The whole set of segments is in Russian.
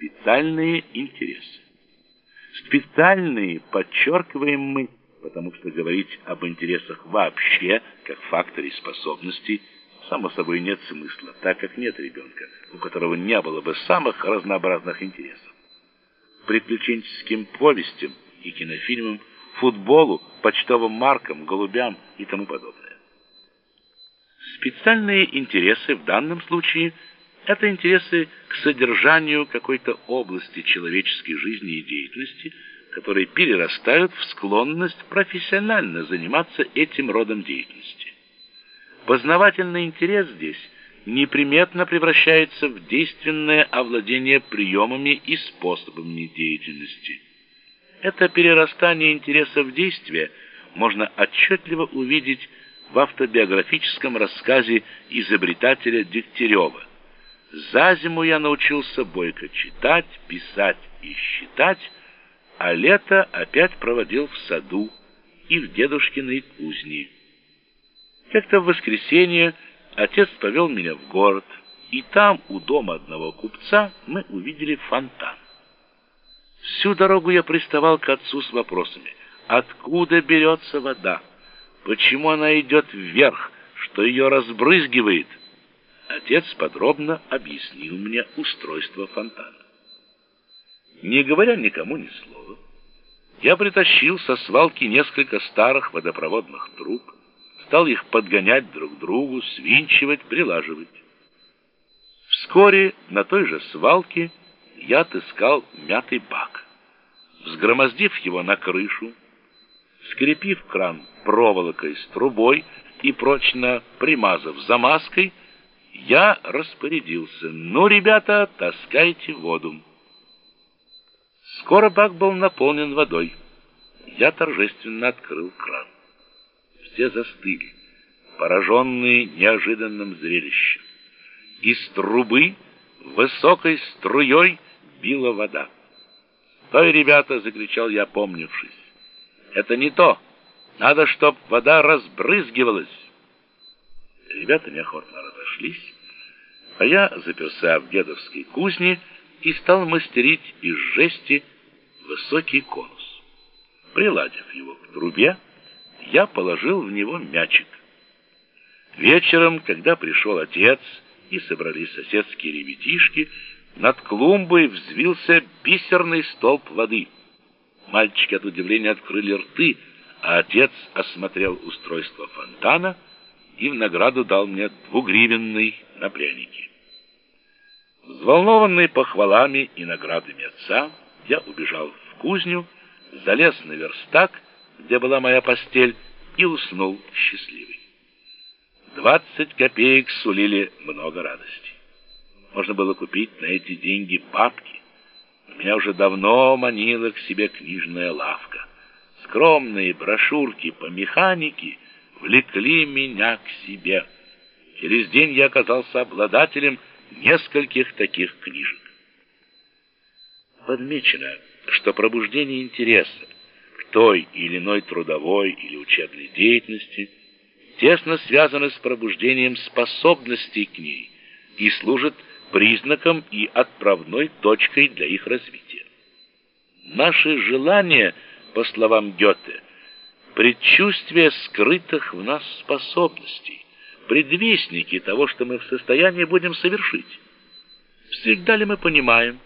Специальные интересы. Специальные подчеркиваем мы, потому что говорить об интересах вообще, как факторе способностей, само собой нет смысла, так как нет ребенка, у которого не было бы самых разнообразных интересов. Приключенческим повестям и кинофильмам, футболу, почтовым маркам, голубям и тому подобное. Специальные интересы в данном случае – это интересы к содержанию какой-то области человеческой жизни и деятельности, которые перерастают в склонность профессионально заниматься этим родом деятельности. Познавательный интерес здесь неприметно превращается в действенное овладение приемами и способами деятельности. Это перерастание интереса в действие можно отчетливо увидеть в автобиографическом рассказе изобретателя Дегтярева. За зиму я научился бойко читать, писать и считать, а лето опять проводил в саду и в дедушкиной кузне. Как-то в воскресенье отец повел меня в город, и там, у дома одного купца, мы увидели фонтан. Всю дорогу я приставал к отцу с вопросами, откуда берется вода, почему она идет вверх, что ее разбрызгивает. Отец подробно объяснил мне устройство фонтана. Не говоря никому ни слова, я притащил со свалки несколько старых водопроводных труб, стал их подгонять друг другу, свинчивать, прилаживать. Вскоре на той же свалке я отыскал мятый бак. Взгромоздив его на крышу, скрепив кран проволокой с трубой и прочно примазав замазкой, я распорядился: "Ну, ребята, таскайте воду". Скоро бак был наполнен водой. Я торжественно открыл кран все застыли, пораженные неожиданным зрелищем. Из трубы высокой струей била вода. «Стой, ребята!» — закричал я, помнившись. «Это не то! Надо, чтоб вода разбрызгивалась!» Ребята неохотно разошлись, а я заперся в дедовской кузне и стал мастерить из жести высокий конус. Приладив его к трубе, я положил в него мячик. Вечером, когда пришел отец и собрались соседские ребятишки, над клумбой взвился бисерный столб воды. Мальчики от удивления открыли рты, а отец осмотрел устройство фонтана и в награду дал мне двугривенный на пряники. Взволнованный похвалами и наградами отца, я убежал в кузню, залез на верстак где была моя постель, и уснул счастливый. Двадцать копеек сулили много радости. Можно было купить на эти деньги папки. Меня уже давно манила к себе книжная лавка. Скромные брошюрки по механике влекли меня к себе. Через день я оказался обладателем нескольких таких книжек. Подмечено, что пробуждение интереса той или иной трудовой или учебной деятельности тесно связаны с пробуждением способностей к ней и служат признаком и отправной точкой для их развития. Наши желания, по словам Гёте, предчувствие скрытых в нас способностей, предвестники того, что мы в состоянии будем совершить. Всегда ли мы понимаем,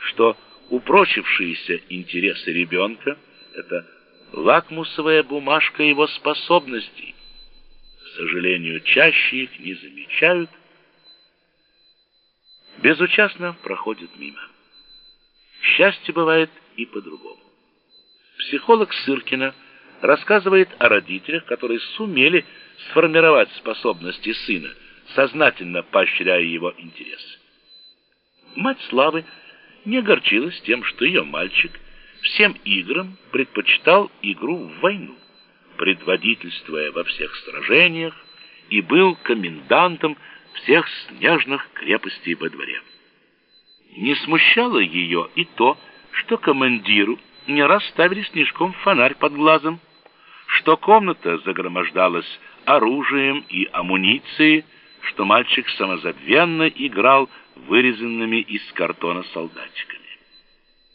что упрочившиеся интересы ребенка – это лакмусовая бумажка его способностей. К сожалению, чаще их не замечают, безучастно проходят мимо. Счастье бывает и по-другому. Психолог Сыркина рассказывает о родителях, которые сумели сформировать способности сына, сознательно поощряя его интересы. Мать Славы не огорчилась тем, что ее мальчик – всем играм предпочитал игру в войну, предводительствуя во всех сражениях и был комендантом всех снежных крепостей во дворе. Не смущало ее и то, что командиру не раз ставили снежком фонарь под глазом, что комната загромождалась оружием и амуницией, что мальчик самозабвенно играл вырезанными из картона солдатиками.